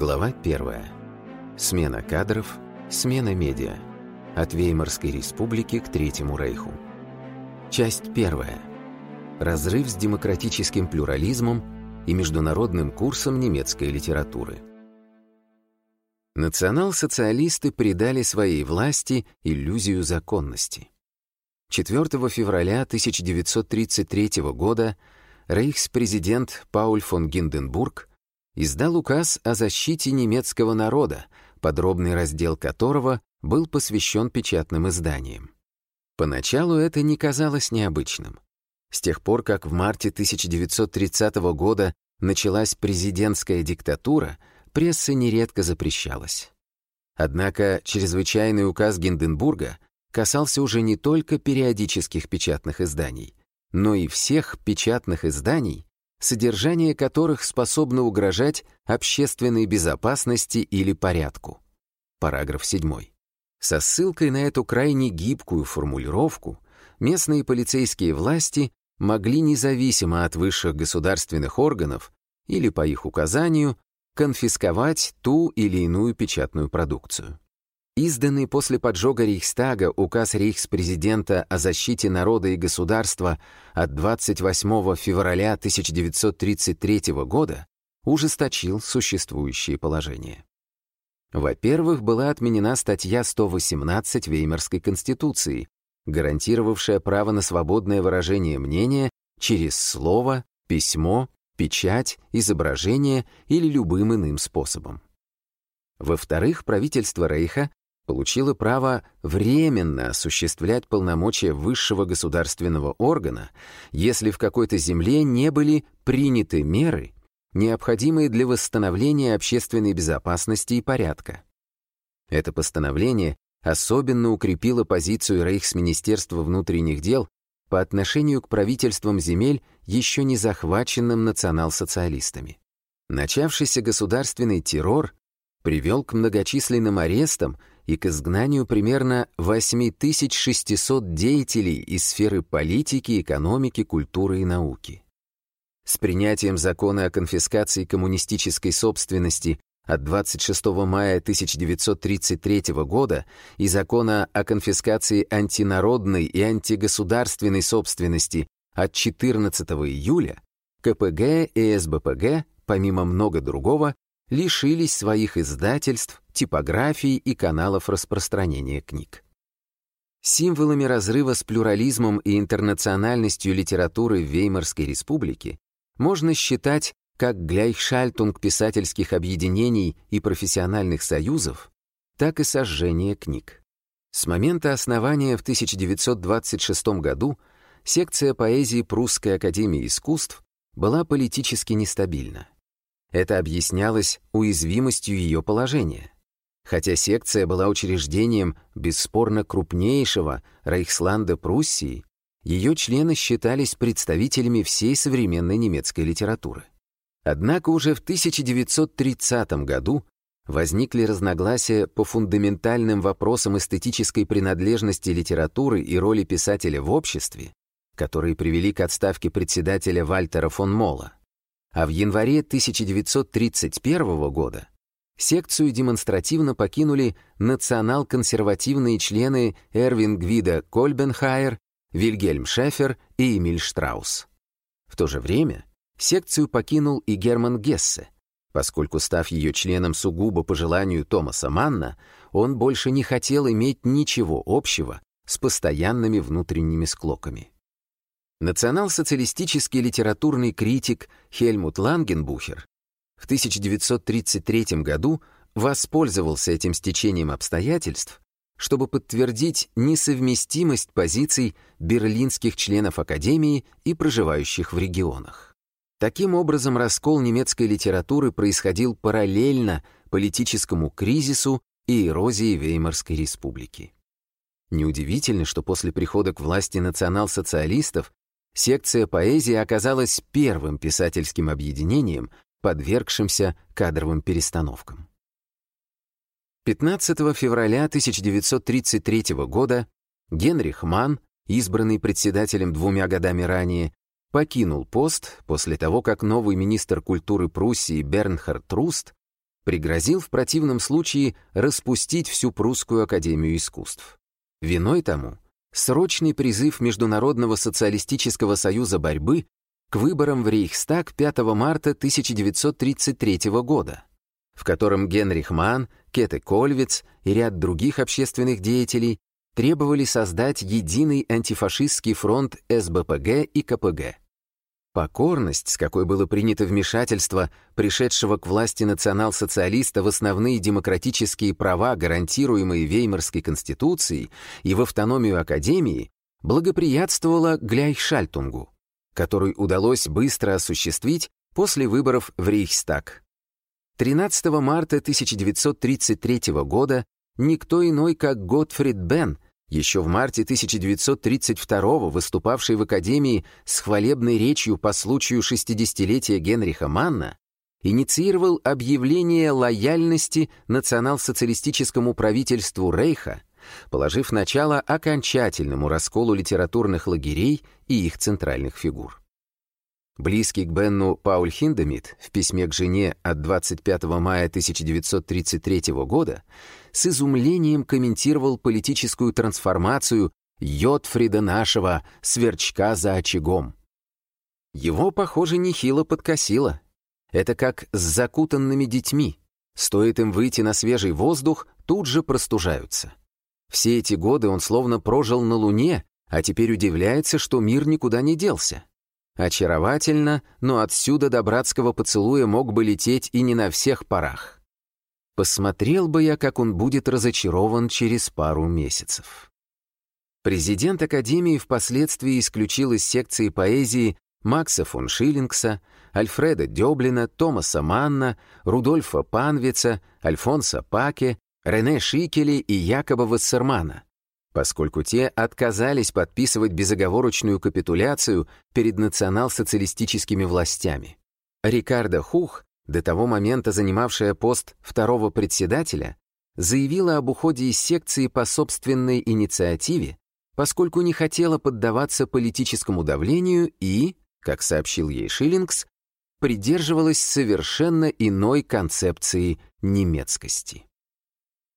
Глава 1. Смена кадров, смена медиа. От Веймарской республики к Третьему Рейху. Часть 1. Разрыв с демократическим плюрализмом и международным курсом немецкой литературы. Национал-социалисты придали своей власти иллюзию законности. 4 февраля 1933 года рейхспрезидент Пауль фон Гинденбург издал указ о защите немецкого народа, подробный раздел которого был посвящен печатным изданиям. Поначалу это не казалось необычным. С тех пор, как в марте 1930 года началась президентская диктатура, пресса нередко запрещалась. Однако чрезвычайный указ Гинденбурга касался уже не только периодических печатных изданий, но и всех печатных изданий, содержание которых способно угрожать общественной безопасности или порядку. Параграф 7. Со ссылкой на эту крайне гибкую формулировку местные полицейские власти могли независимо от высших государственных органов или по их указанию конфисковать ту или иную печатную продукцию. Изданный после поджога Рейхстага указ рейхспрезидента о защите народа и государства от 28 февраля 1933 года ужесточил существующие положения. Во-первых, была отменена статья 118 Веймарской конституции, гарантировавшая право на свободное выражение мнения через слово, письмо, печать, изображение или любым иным способом. Во-вторых, правительство Рейха получила право временно осуществлять полномочия высшего государственного органа, если в какой-то земле не были приняты меры, необходимые для восстановления общественной безопасности и порядка. Это постановление особенно укрепило позицию Рейхсминистерства внутренних дел по отношению к правительствам земель, еще не захваченным национал-социалистами. Начавшийся государственный террор привел к многочисленным арестам и к изгнанию примерно 8600 деятелей из сферы политики, экономики, культуры и науки. С принятием закона о конфискации коммунистической собственности от 26 мая 1933 года и закона о конфискации антинародной и антигосударственной собственности от 14 июля КПГ и СБПГ, помимо много другого, лишились своих издательств, типографий и каналов распространения книг. Символами разрыва с плюрализмом и интернациональностью литературы в Веймарской республике можно считать как гляйхшальтунг писательских объединений и профессиональных союзов, так и сожжение книг. С момента основания в 1926 году секция поэзии Прусской академии искусств была политически нестабильна. Это объяснялось уязвимостью ее положения. Хотя секция была учреждением бесспорно крупнейшего Рейхсланда Пруссии, ее члены считались представителями всей современной немецкой литературы. Однако уже в 1930 году возникли разногласия по фундаментальным вопросам эстетической принадлежности литературы и роли писателя в обществе, которые привели к отставке председателя Вальтера фон Мола. А в январе 1931 года секцию демонстративно покинули национал-консервативные члены Эрвин Гвида Кольбенхайер, Вильгельм Шефер и Эмиль Штраус. В то же время секцию покинул и Герман Гессе, поскольку, став ее членом сугубо по желанию Томаса Манна, он больше не хотел иметь ничего общего с постоянными внутренними склоками. Национал-социалистический литературный критик Хельмут Лангенбухер в 1933 году воспользовался этим стечением обстоятельств, чтобы подтвердить несовместимость позиций берлинских членов Академии и проживающих в регионах. Таким образом, раскол немецкой литературы происходил параллельно политическому кризису и эрозии Веймарской республики. Неудивительно, что после прихода к власти национал-социалистов Секция поэзии оказалась первым писательским объединением, подвергшимся кадровым перестановкам. 15 февраля 1933 года Генрих Манн, избранный председателем двумя годами ранее, покинул пост после того, как новый министр культуры Пруссии Бернхард Руст пригрозил в противном случае распустить всю прусскую академию искусств. Виной тому срочный призыв Международного социалистического союза борьбы к выборам в Рейхстаг 5 марта 1933 года, в котором Генрих Манн, Кете Кольвиц и ряд других общественных деятелей требовали создать единый антифашистский фронт СБПГ и КПГ. Покорность, с какой было принято вмешательство пришедшего к власти национал-социалиста в основные демократические права, гарантируемые Веймарской конституцией и в автономию Академии, благоприятствовала Гляйхшальтунгу, который удалось быстро осуществить после выборов в Рейхстаг. 13 марта 1933 года никто иной, как Готфрид Бен – еще в марте 1932 выступавший в Академии с хвалебной речью по случаю 60-летия Генриха Манна, инициировал объявление лояльности национал-социалистическому правительству Рейха, положив начало окончательному расколу литературных лагерей и их центральных фигур. Близкий к Бенну Пауль Хиндемит в письме к жене от 25 мая 1933 года с изумлением комментировал политическую трансформацию Йотфрида нашего, сверчка за очагом. Его, похоже, нехило подкосило. Это как с закутанными детьми. Стоит им выйти на свежий воздух, тут же простужаются. Все эти годы он словно прожил на Луне, а теперь удивляется, что мир никуда не делся. Очаровательно, но отсюда до братского поцелуя мог бы лететь и не на всех парах. Посмотрел бы я, как он будет разочарован через пару месяцев. Президент Академии впоследствии исключил из секции поэзии Макса фон Шиллингса, Альфреда Дёблина, Томаса Манна, Рудольфа Панвица, Альфонса Паке, Рене Шикели и Якоба Вассермана, поскольку те отказались подписывать безоговорочную капитуляцию перед национал-социалистическими властями. Рикардо Хух, до того момента занимавшая пост второго председателя, заявила об уходе из секции по собственной инициативе, поскольку не хотела поддаваться политическому давлению и, как сообщил ей Шиллингс, придерживалась совершенно иной концепции немецкости.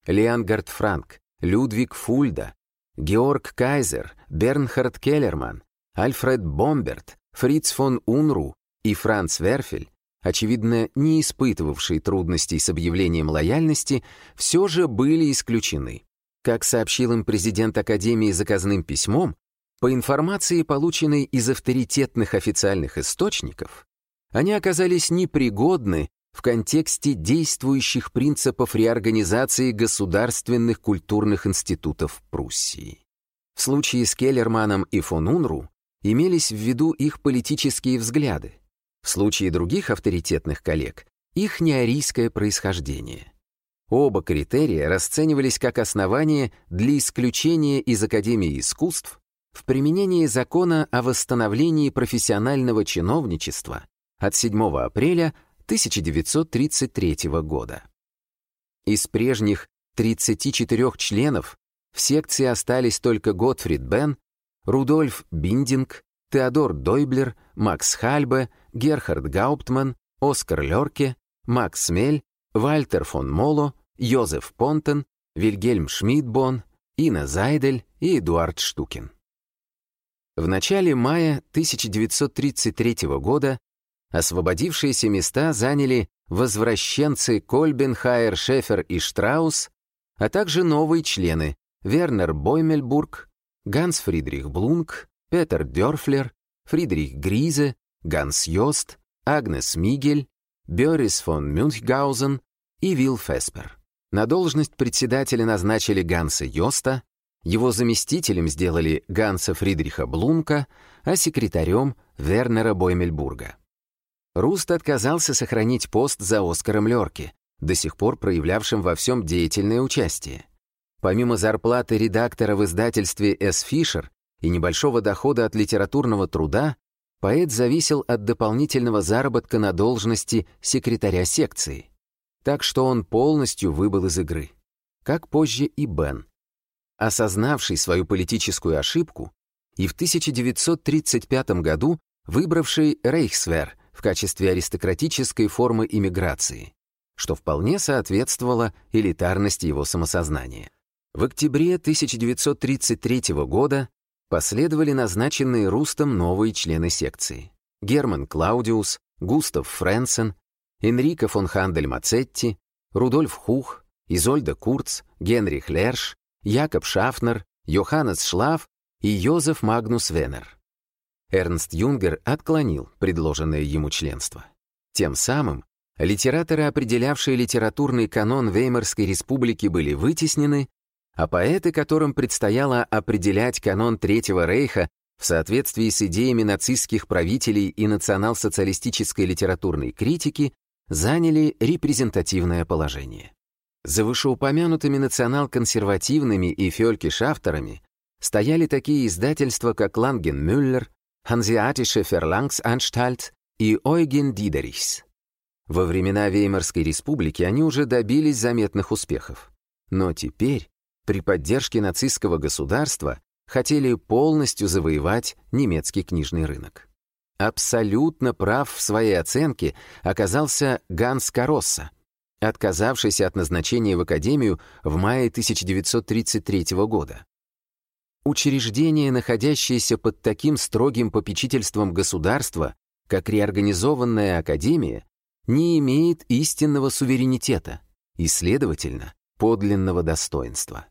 Леонгард Франк, Людвиг Фульда, Георг Кайзер, Бернхард Келлерман, Альфред Бомберт, Фриц фон Унру и Франц Верфель, очевидно, не испытывавшие трудностей с объявлением лояльности, все же были исключены. Как сообщил им президент Академии заказным письмом, по информации, полученной из авторитетных официальных источников, они оказались непригодны в контексте действующих принципов реорганизации государственных культурных институтов Пруссии. В случае с Келлерманом и фон Унру имелись в виду их политические взгляды, в случае других авторитетных коллег — их неарийское происхождение. Оба критерия расценивались как основание для исключения из Академии искусств в применении закона о восстановлении профессионального чиновничества от 7 апреля 1933 года. Из прежних 34 членов в секции остались только Готфрид Бен, Рудольф Биндинг, Теодор Дойблер, Макс Хальбе, Герхард Гауптман, Оскар Лерке, Макс Мель, Вальтер фон Моло, Йозеф Понтен, Вильгельм Шмидтбонн, Ина Зайдель и Эдуард Штуккен. В начале мая 1933 года Освободившиеся места заняли возвращенцы Кольбенхайер, Шефер и Штраус, а также новые члены Вернер Боймельбург, Ганс Фридрих Блунк, Петер Дёрфлер, Фридрих Гризе, Ганс Йост, Агнес Мигель, Бёрис фон Мюнхгаузен и Вилл Феспер. На должность председателя назначили Ганса Йоста, его заместителем сделали Ганса Фридриха Блунка, а секретарем Вернера Боймельбурга. Руст отказался сохранить пост за Оскаром Лёрки, до сих пор проявлявшим во всем деятельное участие. Помимо зарплаты редактора в издательстве «С. Фишер» и небольшого дохода от литературного труда, поэт зависел от дополнительного заработка на должности секретаря секции. Так что он полностью выбыл из игры. Как позже и Бен. Осознавший свою политическую ошибку и в 1935 году выбравший Рейхсвер — в качестве аристократической формы иммиграции. что вполне соответствовало элитарности его самосознания. В октябре 1933 года последовали назначенные Рустом новые члены секции. Герман Клаудиус, Густав Френсен, Энрико фон Хандель-Мацетти, Рудольф Хух, Изольда Курц, Генрих Лерш, Якоб Шафнер, Йоханнес Шлав и Йозеф Магнус Венер. Эрнст Юнгер отклонил предложенное ему членство. Тем самым литераторы, определявшие литературный канон Веймарской республики, были вытеснены, а поэты, которым предстояло определять канон Третьего Рейха в соответствии с идеями нацистских правителей и национал-социалистической литературной критики, заняли репрезентативное положение. За вышеупомянутыми национал-консервативными и фёльки-шафтерами стояли такие издательства, как Ланген Мюллер, Hanseatische Verlangsanstalt и Ойген Дидерихс. Во времена Веймарской республики они уже добились заметных успехов. Но теперь, при поддержке нацистского государства, хотели полностью завоевать немецкий книжный рынок. Абсолютно прав в своей оценке оказался Ганс Каросса, отказавшийся от назначения в Академию в мае 1933 года. Учреждение, находящееся под таким строгим попечительством государства, как реорганизованная академия, не имеет истинного суверенитета и, следовательно, подлинного достоинства.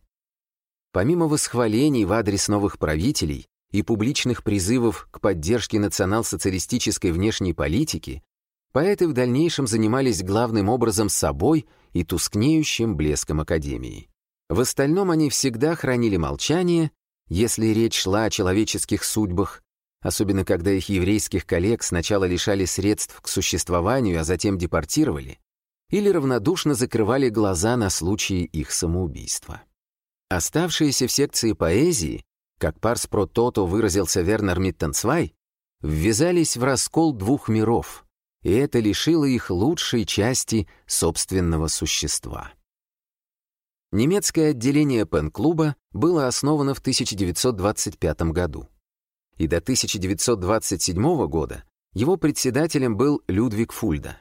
Помимо восхвалений в адрес новых правителей и публичных призывов к поддержке национал-социалистической внешней политики, поэты в дальнейшем занимались главным образом собой и тускнеющим блеском Академии. В остальном они всегда хранили молчание если речь шла о человеческих судьбах, особенно когда их еврейских коллег сначала лишали средств к существованию, а затем депортировали, или равнодушно закрывали глаза на случаи их самоубийства. Оставшиеся в секции поэзии, как парс про тото выразился Вернер Миттенцвай, ввязались в раскол двух миров, и это лишило их лучшей части собственного существа. Немецкое отделение пен-клуба было основано в 1925 году. И до 1927 года его председателем был Людвиг Фульда.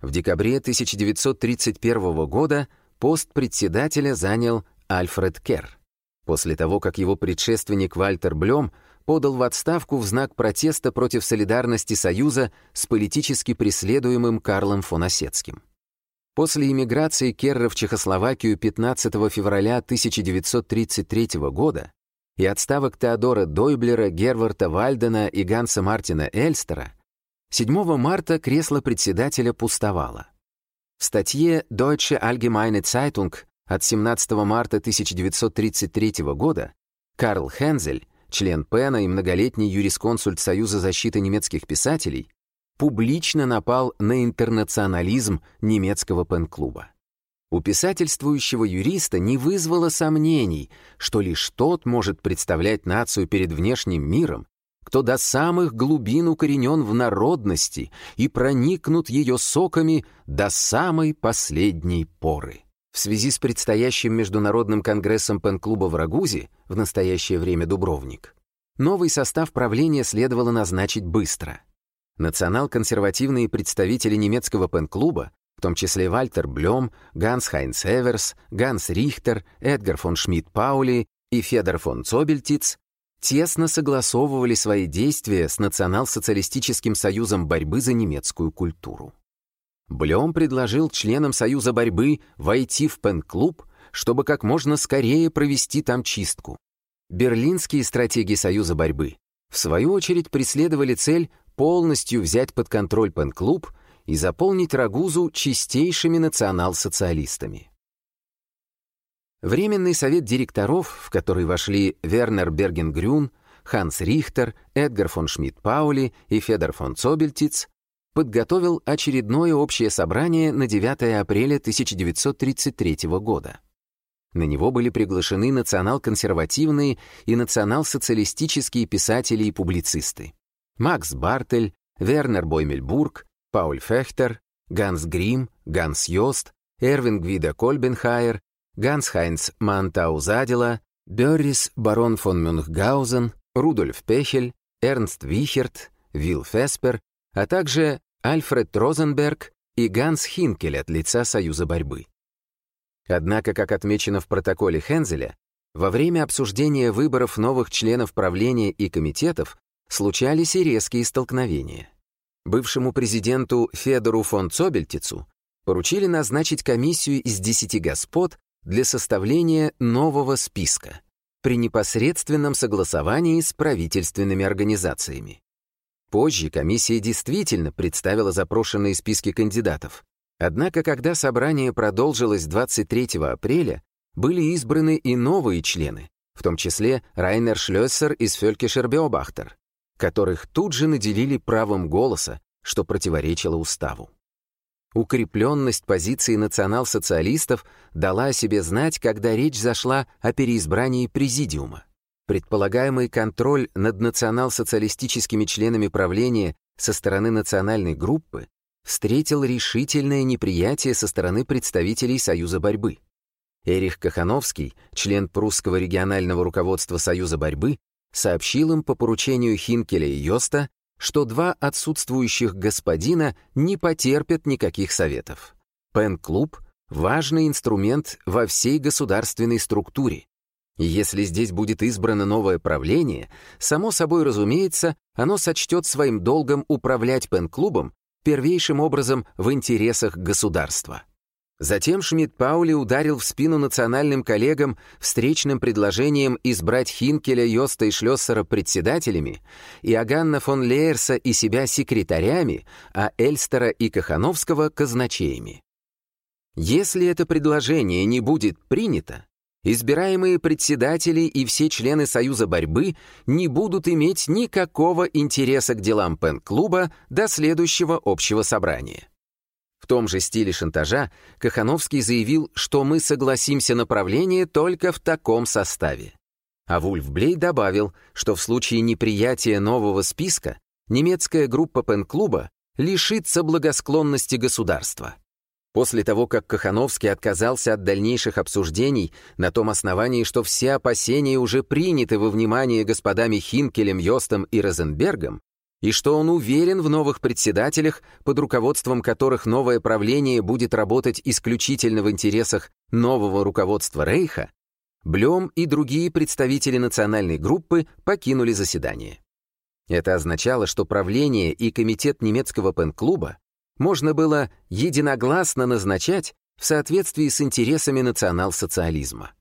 В декабре 1931 года пост председателя занял Альфред Керр. После того, как его предшественник Вальтер Блем подал в отставку в знак протеста против солидарности Союза с политически преследуемым Карлом фон Осетским. После эмиграции Керра в Чехословакию 15 февраля 1933 года и отставок Теодора Дойблера, Герварта Вальдена и Ганса Мартина Эльстера 7 марта кресло председателя пустовало. В статье Deutsche Allgemeine Zeitung от 17 марта 1933 года Карл Хензель, член Пена и многолетний юрисконсульт Союза защиты немецких писателей, публично напал на интернационализм немецкого пен-клуба. У писательствующего юриста не вызвало сомнений, что лишь тот может представлять нацию перед внешним миром, кто до самых глубин укоренен в народности и проникнут ее соками до самой последней поры. В связи с предстоящим Международным конгрессом пен-клуба в Рагузе, в настоящее время Дубровник, новый состав правления следовало назначить быстро — Национал-консервативные представители немецкого пен-клуба, в том числе Вальтер Блем, Ганс Хайнц Эверс, Ганс Рихтер, Эдгар фон Шмидт-Паули и Федор фон Цобельтиц, тесно согласовывали свои действия с Национал-социалистическим союзом борьбы за немецкую культуру. Блем предложил членам Союза борьбы войти в пен-клуб, чтобы как можно скорее провести там чистку. Берлинские стратегии Союза борьбы, в свою очередь, преследовали цель полностью взять под контроль пен-клуб и заполнить Рагузу чистейшими национал-социалистами. Временный совет директоров, в который вошли Вернер Бергенгрюн, Ханс Рихтер, Эдгар фон Шмидт-Паули и Федор фон Цобельтиц, подготовил очередное общее собрание на 9 апреля 1933 года. На него были приглашены национал-консервативные и национал-социалистические писатели и публицисты. Макс Бартель, Вернер Боймельбург, Пауль Фехтер, Ганс Грим, Ганс Йост, Эрвин Гвида Кольбенхайер, Ганс Хайнц Мантаузадела, Бёррис Барон фон Мюнхгаузен, Рудольф Пехель, Эрнст Вихерт, Вилл Феспер, а также Альфред Розенберг и Ганс Хинкель от лица Союза борьбы. Однако, как отмечено в протоколе Хензеля, во время обсуждения выборов новых членов правления и комитетов случались и резкие столкновения. Бывшему президенту Федору фон Цобельтицу поручили назначить комиссию из десяти господ для составления нового списка при непосредственном согласовании с правительственными организациями. Позже комиссия действительно представила запрошенные списки кандидатов. Однако, когда собрание продолжилось 23 апреля, были избраны и новые члены, в том числе Райнер Шлёссер из Фелькишер Беобахтер, которых тут же наделили правом голоса, что противоречило уставу. Укрепленность позиции национал-социалистов дала о себе знать, когда речь зашла о переизбрании президиума. Предполагаемый контроль над национал-социалистическими членами правления со стороны национальной группы встретил решительное неприятие со стороны представителей Союза борьбы. Эрих Кахановский, член прусского регионального руководства Союза борьбы, сообщил им по поручению Хинкеля и Йоста, что два отсутствующих господина не потерпят никаких советов. Пен-клуб — важный инструмент во всей государственной структуре, если здесь будет избрано новое правление, само собой разумеется, оно сочтет своим долгом управлять пен-клубом первейшим образом в интересах государства. Затем Шмидт-Паули ударил в спину национальным коллегам встречным предложением избрать Хинкеля, Йоста и Шлёссера председателями и Аганна фон Лейерса и себя секретарями, а Эльстера и Кахановского — казначеями. Если это предложение не будет принято, избираемые председатели и все члены Союза борьбы не будут иметь никакого интереса к делам Пен-клуба до следующего общего собрания. В том же стиле шантажа Кахановский заявил, что мы согласимся на правление только в таком составе. А Вульфблей добавил, что в случае неприятия нового списка немецкая группа Пен-клуба лишится благосклонности государства. После того, как Кахановский отказался от дальнейших обсуждений на том основании, что все опасения уже приняты во внимание господами Хинкелем, Йостом и Розенбергом, и что он уверен в новых председателях, под руководством которых новое правление будет работать исключительно в интересах нового руководства Рейха, Блем и другие представители национальной группы покинули заседание. Это означало, что правление и комитет немецкого пен-клуба можно было единогласно назначать в соответствии с интересами национал-социализма.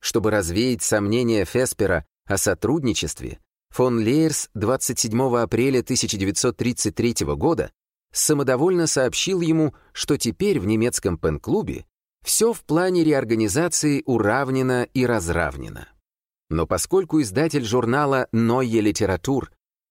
Чтобы развеять сомнения Феспера о сотрудничестве, фон Лейерс 27 апреля 1933 года самодовольно сообщил ему, что теперь в немецком пен-клубе все в плане реорганизации уравнено и разравнено. Но поскольку издатель журнала «Neue Literatur»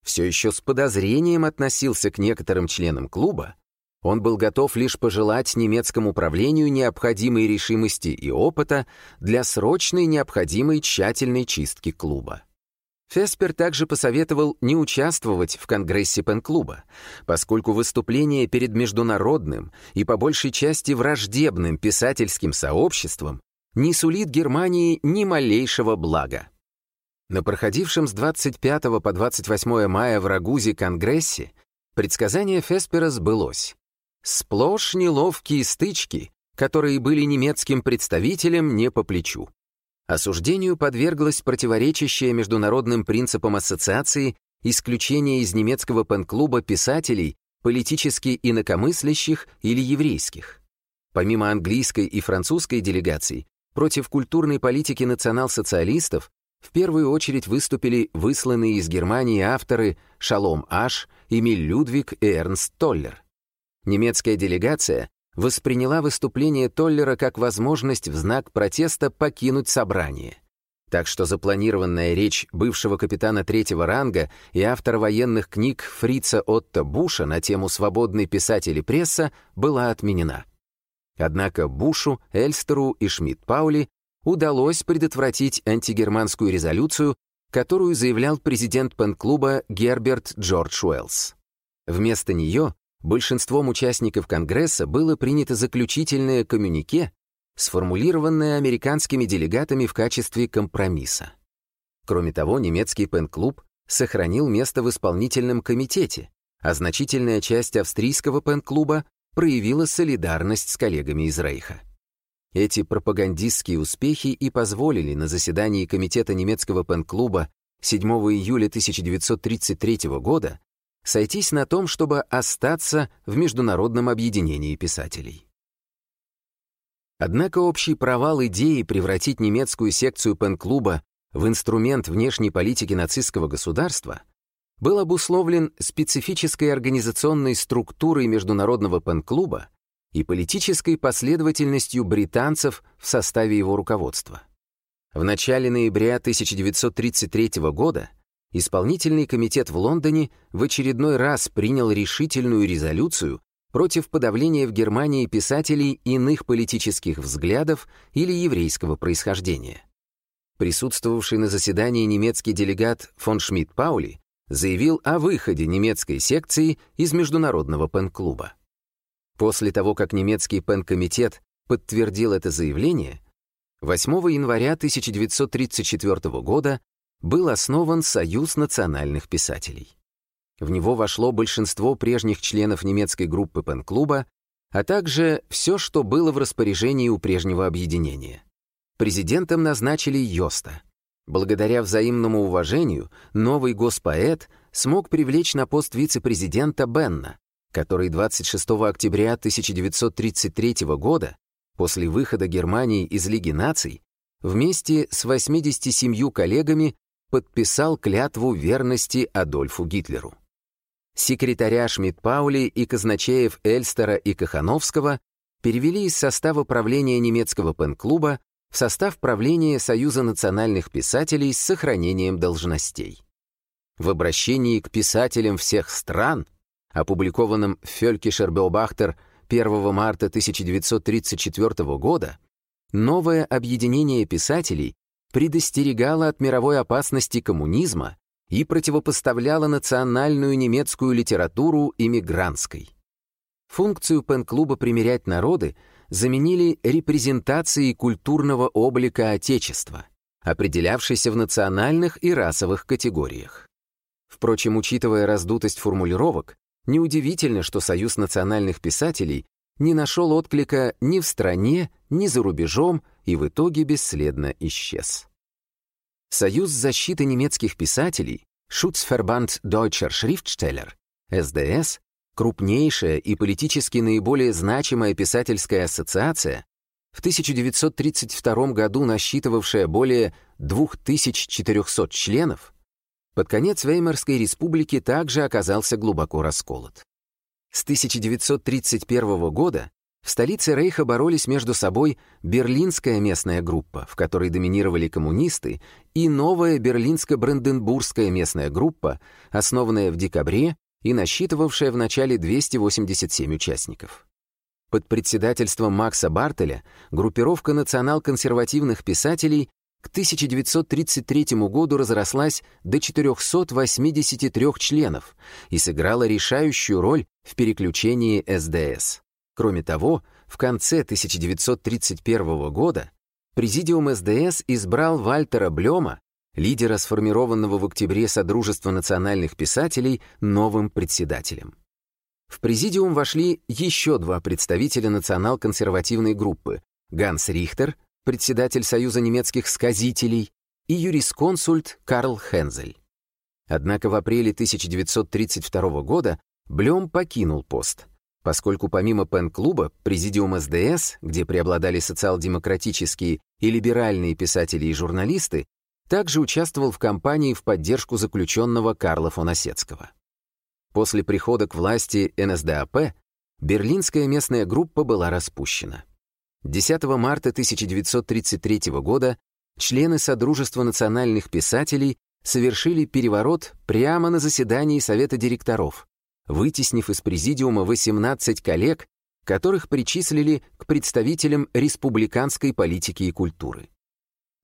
все еще с подозрением относился к некоторым членам клуба, он был готов лишь пожелать немецкому правлению необходимой решимости и опыта для срочной необходимой тщательной чистки клуба. Феспер также посоветовал не участвовать в Конгрессе Пен-клуба, поскольку выступление перед международным и по большей части враждебным писательским сообществом не сулит Германии ни малейшего блага. На проходившем с 25 по 28 мая в Рагузе Конгрессе предсказание Феспера сбылось. Сплошь неловкие стычки, которые были немецким представителям не по плечу. Осуждению подверглось противоречащее международным принципам ассоциации исключение из немецкого пен-клуба писателей, политически инакомыслящих или еврейских. Помимо английской и французской делегаций, против культурной политики национал-социалистов в первую очередь выступили высланные из Германии авторы Шалом Аш, Эмиль Людвиг и Эрнст Толлер. Немецкая делегация восприняла выступление Толлера как возможность в знак протеста покинуть собрание. Так что запланированная речь бывшего капитана третьего ранга и автора военных книг Фрица Отто Буша на тему «Свободный писатель и пресса» была отменена. Однако Бушу, Эльстеру и Шмидт-Паули удалось предотвратить антигерманскую резолюцию, которую заявлял президент пен-клуба Герберт Джордж Уэллс. Вместо нее большинством участников Конгресса было принято заключительное коммюнике, сформулированное американскими делегатами в качестве компромисса. Кроме того, немецкий пен-клуб сохранил место в исполнительном комитете, а значительная часть австрийского пен-клуба проявила солидарность с коллегами из Рейха. Эти пропагандистские успехи и позволили на заседании Комитета немецкого пен-клуба 7 июля 1933 года сойтись на том, чтобы остаться в Международном объединении писателей. Однако общий провал идеи превратить немецкую секцию пен-клуба в инструмент внешней политики нацистского государства был обусловлен специфической организационной структурой международного пен-клуба и политической последовательностью британцев в составе его руководства. В начале ноября 1933 года Исполнительный комитет в Лондоне в очередной раз принял решительную резолюцию против подавления в Германии писателей иных политических взглядов или еврейского происхождения. Присутствовавший на заседании немецкий делегат фон Шмидт-Паули заявил о выходе немецкой секции из Международного пен-клуба. После того, как немецкий пен-комитет подтвердил это заявление, 8 января 1934 года был основан Союз национальных писателей. В него вошло большинство прежних членов немецкой группы пен-клуба, а также все, что было в распоряжении у прежнего объединения. Президентом назначили Йоста. Благодаря взаимному уважению новый госпоэт смог привлечь на пост вице-президента Бенна, который 26 октября 1933 года, после выхода Германии из Лиги наций, вместе с 87 коллегами подписал клятву верности Адольфу Гитлеру. Секретаря Шмидт-Паули и казначеев Эльстера и Кахановского перевели из состава правления немецкого пен-клуба в состав правления Союза национальных писателей с сохранением должностей. В обращении к писателям всех стран, опубликованном в Фелькишер Беобахтер 1 марта 1934 года, новое объединение писателей предостерегала от мировой опасности коммунизма и противопоставляла национальную немецкую литературу иммигрантской. Функцию пен-клуба «Примирять народы» заменили репрезентацией культурного облика Отечества, определявшейся в национальных и расовых категориях. Впрочем, учитывая раздутость формулировок, неудивительно, что Союз национальных писателей не нашел отклика ни в стране, ни за рубежом и в итоге бесследно исчез. Союз защиты немецких писателей Schutzverband Deutscher Schriftsteller, СДС, крупнейшая и политически наиболее значимая писательская ассоциация, в 1932 году насчитывавшая более 2400 членов, под конец Веймарской республики также оказался глубоко расколот. С 1931 года в столице Рейха боролись между собой берлинская местная группа, в которой доминировали коммунисты, и новая берлинско-бранденбургская местная группа, основанная в декабре и насчитывавшая в начале 287 участников. Под председательством Макса Бартеля группировка национал-консервативных писателей к 1933 году разрослась до 483 членов и сыграла решающую роль в переключении СДС. Кроме того, в конце 1931 года Президиум СДС избрал Вальтера Блема, лидера сформированного в октябре Содружества национальных писателей, новым председателем. В президиум вошли еще два представителя национал-консервативной группы — Ганс Рихтер, председатель Союза немецких сказителей, и юрисконсульт Карл Хензель. Однако в апреле 1932 года Блем покинул пост, поскольку помимо пен-клуба, президиум СДС, где преобладали социал-демократические и либеральные писатели и журналисты, также участвовал в кампании в поддержку заключенного Карла фон Осетского. После прихода к власти НСДАП берлинская местная группа была распущена. 10 марта 1933 года члены Содружества национальных писателей совершили переворот прямо на заседании Совета директоров, вытеснив из президиума 18 коллег, которых причислили к представителям республиканской политики и культуры.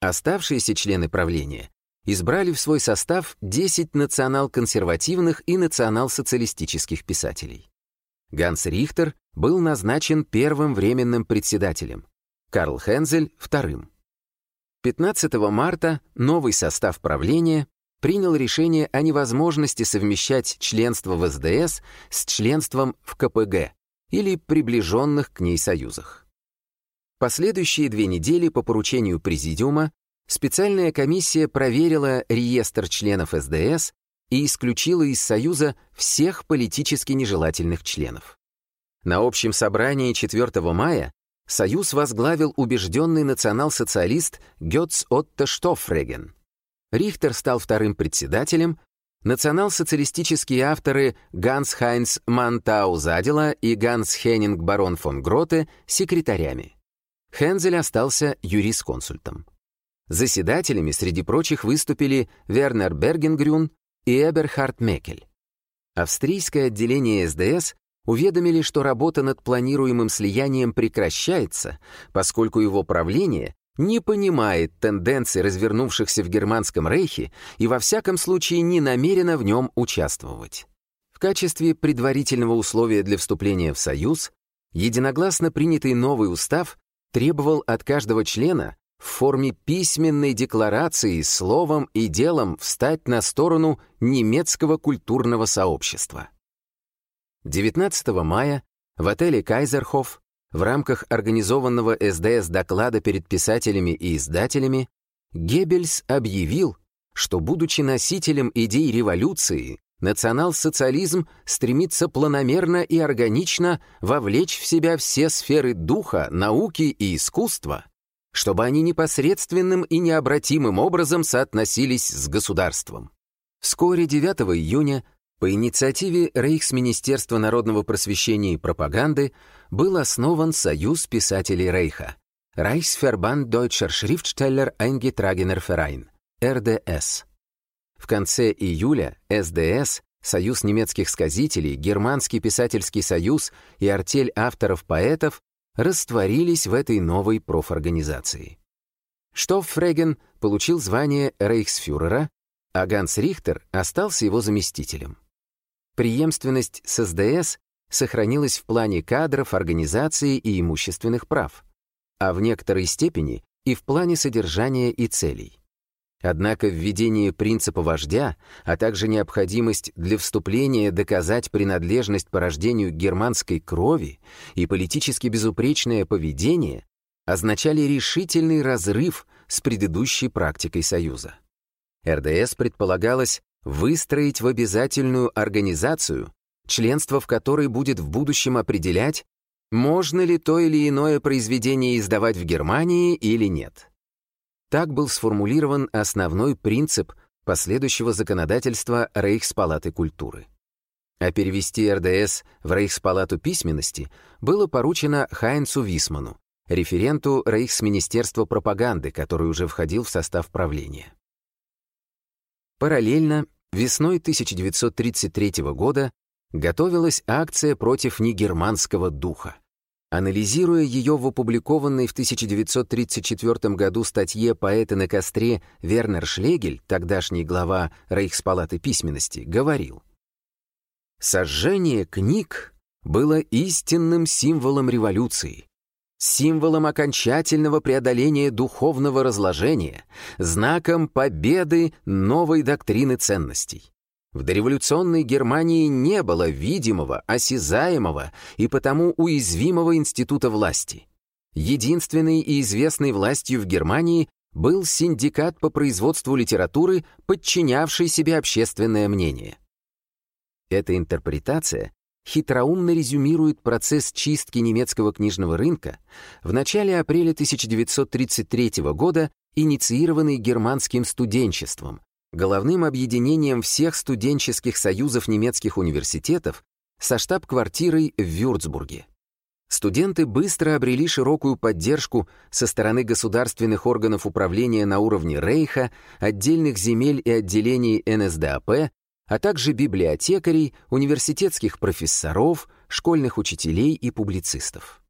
Оставшиеся члены правления избрали в свой состав 10 национал-консервативных и национал-социалистических писателей. Ганс Рихтер был назначен первым временным председателем, Карл Хензель — вторым. 15 марта новый состав правления принял решение о невозможности совмещать членство в СДС с членством в КПГ или приближенных к ней союзах. Последующие две недели по поручению Президиума специальная комиссия проверила реестр членов СДС и исключила из Союза всех политически нежелательных членов. На общем собрании 4 мая Союз возглавил убежденный национал-социалист Гетц Отто Штофреген. Рихтер стал вторым председателем, национал-социалистические авторы Ганс Хайнц Мантау-Задела и Ганс Хеннинг Барон фон Гроте — секретарями. Хензель остался юрисконсультом. Заседателями среди прочих выступили Вернер Бергенгрюн, и Эберхард Мекель. Австрийское отделение СДС уведомили, что работа над планируемым слиянием прекращается, поскольку его правление не понимает тенденций, развернувшихся в Германском рейхе, и во всяком случае не намерено в нем участвовать. В качестве предварительного условия для вступления в Союз единогласно принятый новый устав требовал от каждого члена в форме письменной декларации словом и делом встать на сторону немецкого культурного сообщества. 19 мая в отеле «Кайзерхоф» в рамках организованного СДС доклада перед писателями и издателями Геббельс объявил, что, будучи носителем идей революции, национал-социализм стремится планомерно и органично вовлечь в себя все сферы духа, науки и искусства, чтобы они непосредственным и необратимым образом соотносились с государством. Вскоре 9 июня по инициативе Рейхсминистерства народного просвещения и пропаганды был основан Союз писателей Рейха Reichsverband Deutscher Schriftsteller Eingetragener Verein РДС. В конце июля СДС Союз немецких сказителей, Германский писательский союз и артель авторов-поэтов растворились в этой новой профорганизации. Штоффреген получил звание рейхсфюрера, а Ганс Рихтер остался его заместителем. Преемственность с СДС сохранилась в плане кадров, организации и имущественных прав, а в некоторой степени и в плане содержания и целей. Однако введение принципа вождя, а также необходимость для вступления доказать принадлежность по рождению германской крови и политически безупречное поведение означали решительный разрыв с предыдущей практикой Союза. РДС предполагалось выстроить в обязательную организацию, членство в которой будет в будущем определять, можно ли то или иное произведение издавать в Германии или нет. Так был сформулирован основной принцип последующего законодательства Рейхспалаты культуры. А перевести РДС в Рейхспалату письменности было поручено Хайнцу Висману, референту Рейхсминистерства пропаганды, который уже входил в состав правления. Параллельно, весной 1933 года готовилась акция против негерманского духа. Анализируя ее в опубликованной в 1934 году статье поэта на костре Вернер Шлегель, тогдашний глава Рейхспалаты письменности, говорил «Сожжение книг было истинным символом революции, символом окончательного преодоления духовного разложения, знаком победы новой доктрины ценностей. В дореволюционной Германии не было видимого, осязаемого и потому уязвимого института власти. Единственной и известной властью в Германии был синдикат по производству литературы, подчинявший себе общественное мнение. Эта интерпретация хитроумно резюмирует процесс чистки немецкого книжного рынка в начале апреля 1933 года, инициированный германским студенчеством, головным объединением всех студенческих союзов немецких университетов со штаб-квартирой в Вюрцбурге. Студенты быстро обрели широкую поддержку со стороны государственных органов управления на уровне Рейха, отдельных земель и отделений НСДАП, а также библиотекарей, университетских профессоров, школьных учителей и публицистов.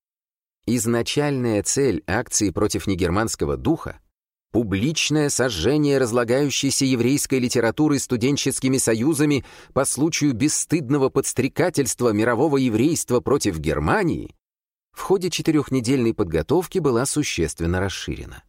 Изначальная цель акции против негерманского духа публичное сожжение разлагающейся еврейской литературы студенческими союзами по случаю бесстыдного подстрекательства мирового еврейства против Германии в ходе четырехнедельной подготовки была существенно расширена.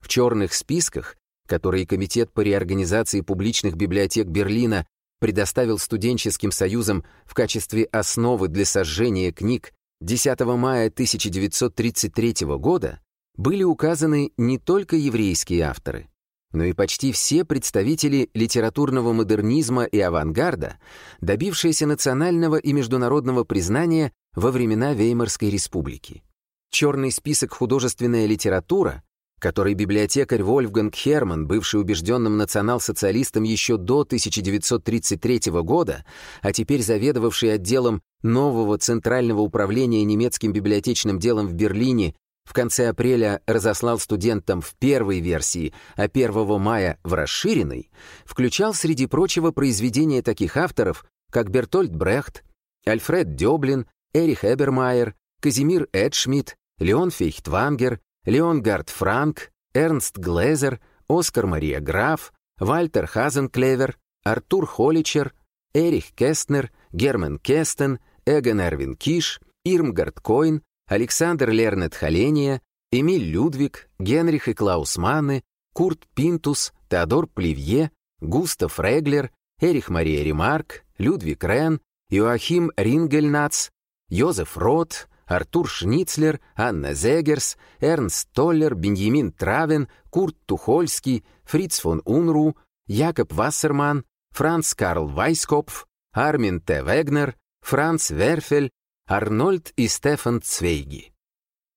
В черных списках, которые Комитет по реорганизации публичных библиотек Берлина предоставил студенческим союзам в качестве основы для сожжения книг 10 мая 1933 года были указаны не только еврейские авторы, но и почти все представители литературного модернизма и авангарда, добившиеся национального и международного признания во времена Веймарской республики. Черный список «Художественная литература», который библиотекарь Вольфганг Херман, бывший убежденным национал-социалистом еще до 1933 года, а теперь заведовавший отделом нового Центрального управления немецким библиотечным делом в Берлине в конце апреля разослал студентам в первой версии, а 1 мая в расширенной, включал среди прочего произведения таких авторов, как Бертольд Брехт, Альфред Дёблин, Эрих Эбермайер, Казимир Эдшмидт, Лион Фейхтвангер, Леонгард Франк, Эрнст Глезер, Оскар Мария Граф, Вальтер Хазенклевер, Артур Холичер, Эрих Кестнер, Герман Кестен, Эгон Эрвин Киш, Ирмгард Койн, Александр Лернет Халения, Эмиль Людвиг, Генрих и Клаус Манны, Курт Пинтус, Теодор Пливье, Густав Реглер, Эрих Мария Ремарк, Людвиг Рен, Иоахим Рингельнац, Йозеф Рот, Артур Шницлер, Анна Зегерс, Эрнст Толлер, Беньямин Травен, Курт Тухольский, Фриц фон Унру, Якоб Вассерман, Франц Карл Вайскопф, Армин Т. Вегнер, Франц Верфель, Арнольд и Стефан Цвейги.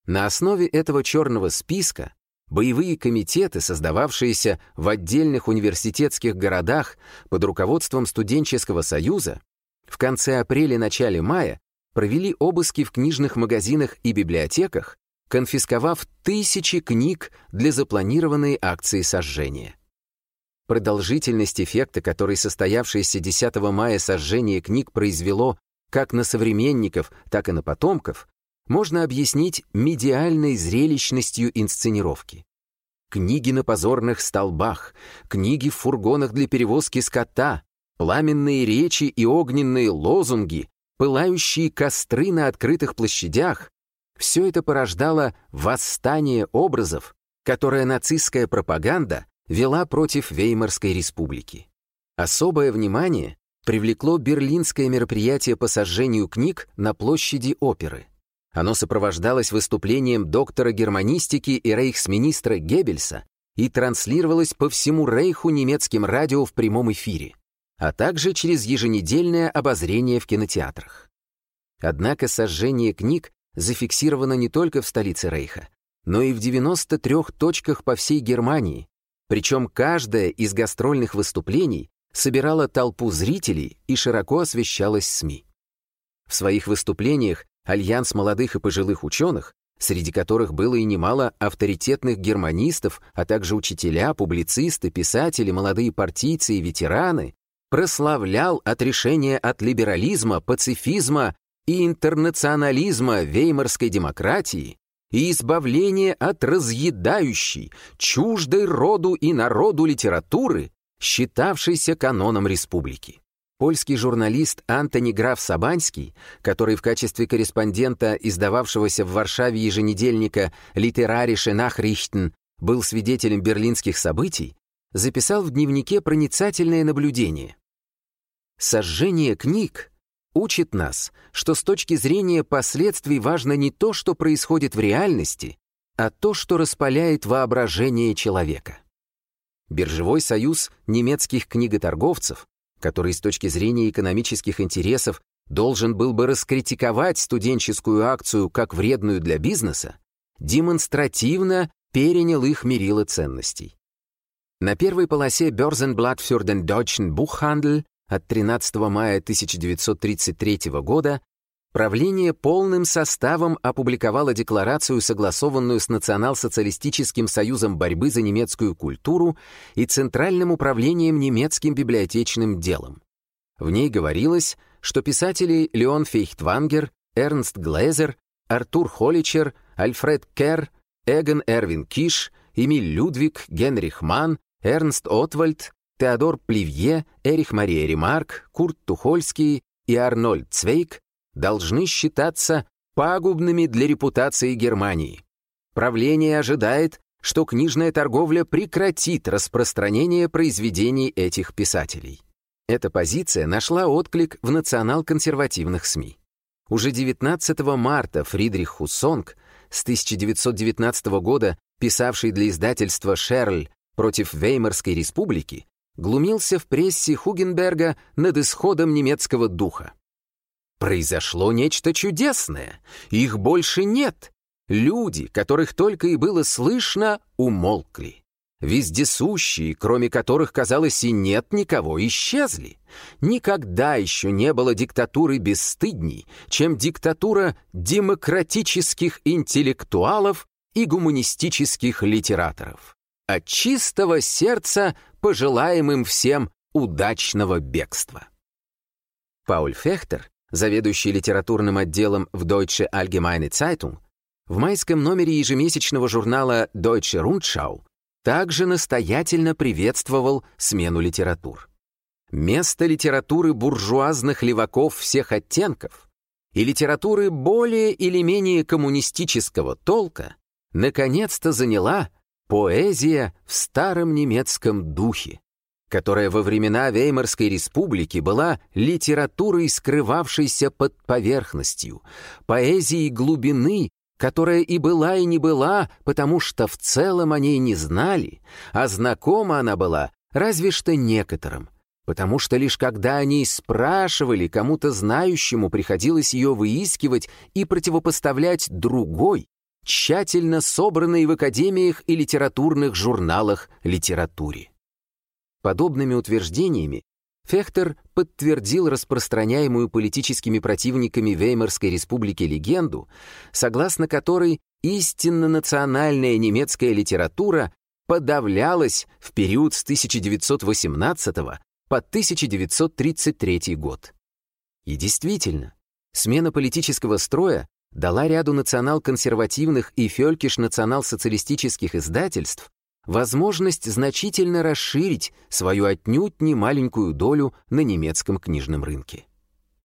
На основе этого черного списка боевые комитеты, создававшиеся в отдельных университетских городах под руководством студенческого союза, в конце апреля-начале мая провели обыски в книжных магазинах и библиотеках, конфисковав тысячи книг для запланированной акции сожжения. Продолжительность эффекта, который состоявшееся 10 мая сожжение книг произвело как на современников, так и на потомков, можно объяснить медиальной зрелищностью инсценировки. Книги на позорных столбах, книги в фургонах для перевозки скота, пламенные речи и огненные лозунги, пылающие костры на открытых площадях — все это порождало восстание образов, которое нацистская пропаганда вела против Веймарской республики. Особое внимание привлекло берлинское мероприятие по сожжению книг на площади оперы. Оно сопровождалось выступлением доктора германистики и рейхсминистра Геббельса и транслировалось по всему рейху немецким радио в прямом эфире, а также через еженедельное обозрение в кинотеатрах. Однако сожжение книг зафиксировано не только в столице рейха, но и в 93 точках по всей Германии, причем каждое из гастрольных выступлений собирала толпу зрителей и широко освещалась СМИ. В своих выступлениях Альянс молодых и пожилых ученых, среди которых было и немало авторитетных германистов, а также учителя, публицисты, писатели, молодые партийцы и ветераны, прославлял отрешение от либерализма, пацифизма и интернационализма веймарской демократии и избавление от разъедающей, чуждой роду и народу литературы, считавшейся каноном республики. Польский журналист Антони Граф Сабанский, который в качестве корреспондента издававшегося в Варшаве еженедельника «Литерарише Нахрихтен» был свидетелем берлинских событий, записал в дневнике проницательное наблюдение. «Сожжение книг учит нас, что с точки зрения последствий важно не то, что происходит в реальности, а то, что распаляет воображение человека. Биржевой союз немецких книготорговцев, который с точки зрения экономических интересов должен был бы раскритиковать студенческую акцию как вредную для бизнеса, демонстративно перенял их мерило ценностей. На первой полосе Börsenblatt für den Deutschen Buchhandel от 13 мая 1933 года Правление полным составом опубликовало декларацию, согласованную с Национал-социалистическим союзом борьбы за немецкую культуру и Центральным управлением немецким библиотечным делом. В ней говорилось, что писатели Лион Фейхтвангер, Эрнст Глезер, Артур Холичер, Альфред Керр, Эгон Эрвин Киш, Эмиль Людвиг, Генрих Манн, Эрнст Отвальд, Теодор Пливье, Эрих Мария Ремарк, Курт Тухольский и Арнольд Цвейк должны считаться пагубными для репутации Германии. Правление ожидает, что книжная торговля прекратит распространение произведений этих писателей. Эта позиция нашла отклик в национал-консервативных СМИ. Уже 19 марта Фридрих Хусонг, с 1919 года писавший для издательства «Шерль» против Веймарской республики, глумился в прессе Хугенберга над исходом немецкого духа. Произошло нечто чудесное. Их больше нет. Люди, которых только и было слышно, умолкли. Вездесущие, кроме которых, казалось, и нет никого, исчезли. Никогда еще не было диктатуры бесстыдней, чем диктатура демократических интеллектуалов и гуманистических литераторов. От чистого сердца пожелаем им всем удачного бегства. Пауль Фехтер, заведующий литературным отделом в Deutsche Allgemeine Zeitung, в майском номере ежемесячного журнала Deutsche Rundschau также настоятельно приветствовал смену литератур. Место литературы буржуазных леваков всех оттенков и литературы более или менее коммунистического толка наконец-то заняла поэзия в старом немецком духе, которая во времена Веймарской республики была литературой, скрывавшейся под поверхностью, поэзией глубины, которая и была, и не была, потому что в целом о ней не знали, а знакома она была разве что некоторым, потому что лишь когда они спрашивали, кому-то знающему приходилось ее выискивать и противопоставлять другой, тщательно собранной в академиях и литературных журналах литературе. Подобными утверждениями Фехтер подтвердил распространяемую политическими противниками Веймарской республики легенду, согласно которой истинно национальная немецкая литература подавлялась в период с 1918 по 1933 год. И действительно, смена политического строя дала ряду национал-консервативных и фелькиш-национал-социалистических издательств возможность значительно расширить свою отнюдь не маленькую долю на немецком книжном рынке.